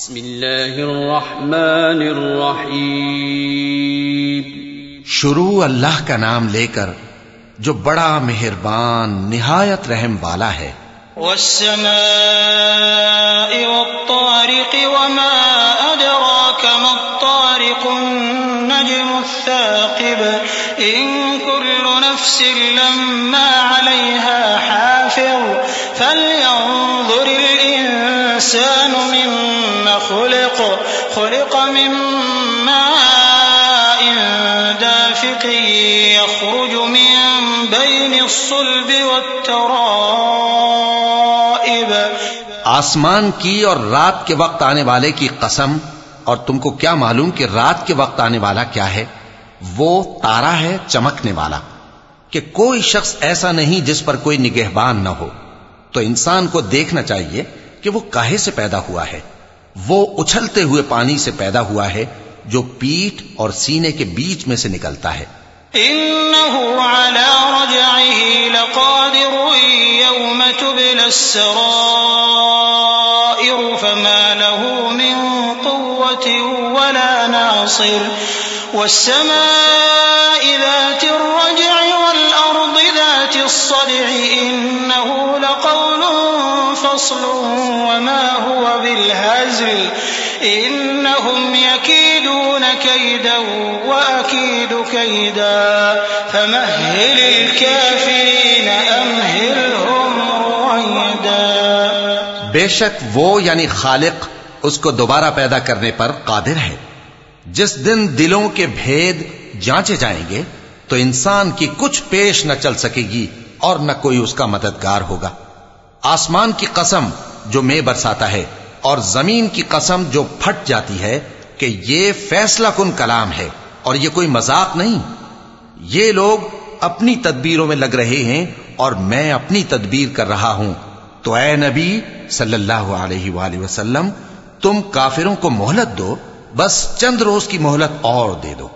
بسم اللہ الرحمن الرحیم۔ شروع اللہ کا نام لے کر جو بڑا مہربان نہایت رحم والا ہے۔ والسماء والطارق وما أدراك ما الطارق النجم الثاقب۔ إن كل نفس لما عليها حافظ۔ فلينظر الإنسان مما خلق خلق من ماء دافق، يخرج من بين الصلب والترائب. آسمان کی اور رات کے وقت آنے والے کی قسم، اور تم کو کیا معلوم کہ رات کے وقت آنے والا کیا ہے؟ وہ تارا ہے، چمکنے والا۔ کہ کوئی شخص ایسا نہیں جس پر کوئی نگہبان نہ ہو۔ تو انسان کو دیکھنا چاہیے کہ وہ کاہے سے پیدا ہوا ہے۔ وہ اچھلتے ہوئے پانی سے پیدا ہوا ہے، جو پیٹ اور سینے کے بیچ میں سے نکلتا ہے۔ إنه على رجعه لقادر يوم تبلى السرائر فما له من قوة ولا ناصر والسماء ذات الرجع والأرض ذات الصدع إنه فصل وما هو بالهزل إنهم يكيدون كيدا وأكيد كيدا فمهل الكافرين أمهلهم رويدا بے شک وہ یعنی خالق اس کو دوبارہ پیدا کرنے پر قادر ہے۔ جس دن دلوں کے بھید جانچے جائیں گے، تو انسان کی کچھ پیش نہ چل سکے گی اور نہ کوئی اس کا مددگار ہوگا۔ آسمان کی قسم جو میں برساتا ہے اور زمین کی قسم جو پھٹ جاتی ہے کہ یہ فیصلہ کن کلام ہے اور یہ کوئی مذاق نہیں۔ یہ لوگ اپنی تدبیروں میں لگ رہے ہیں اور میں اپنی تدبیر کر رہا ہوں۔ تو اے نبی صلی اللہ علیہ وآلہ وسلم، تم کافروں کو مہلت دو، بس چند روز کی مہلت اور دے دو۔